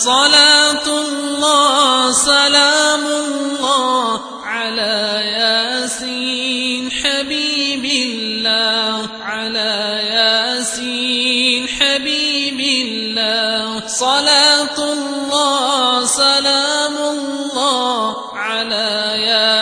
صلاة الله سلام الله على ياسين حبيب الله على ياسين حبيب الله صلاة الله سلام الله على ياسين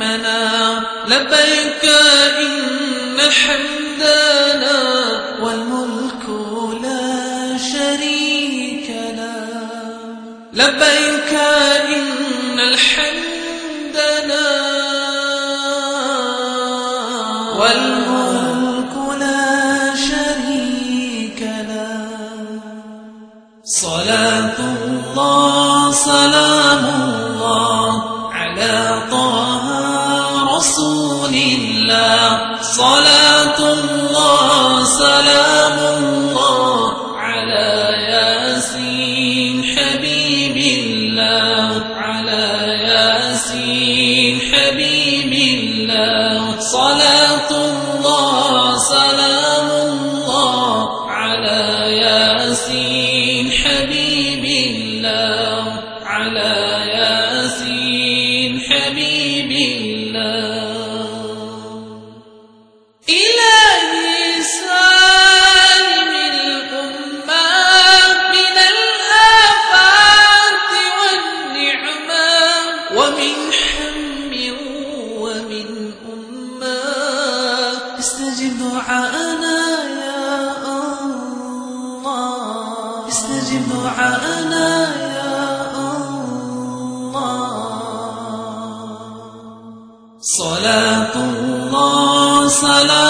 منا لبيك إن حمدنا والملك لا شريك له. لبيك إن الحمدنا والملك لا شريك له. صلاة الله سلام الله على طه رسول الله. صلاة ومن حم ومن أمة. استجب دعاءنا يا الله. استجب دعاءنا يا الله. صلاة الله سلام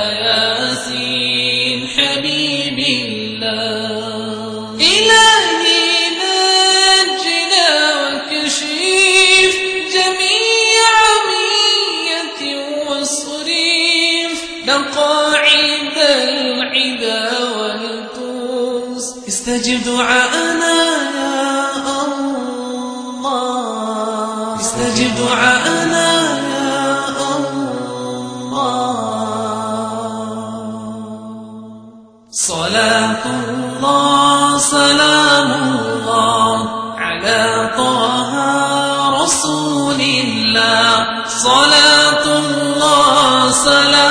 مقاعد العدا والتوس استجب دعاءنا يا الله. استجب دعاءنا يا الله. صلاة الله سلام الله على طه رسول الله. صلاة الله سلام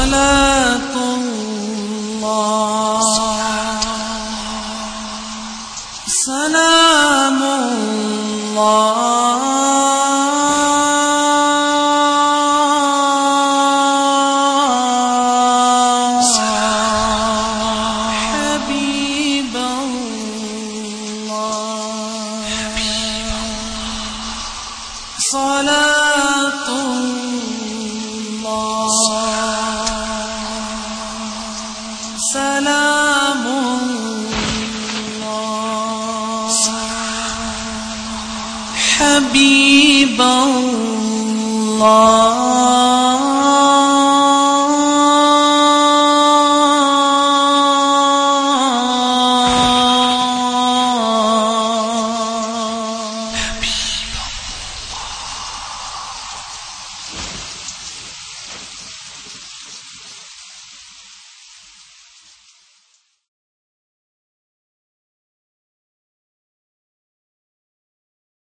صلاة الله سلام الله حبيب الله صلاة سلام الله. حبيب الله.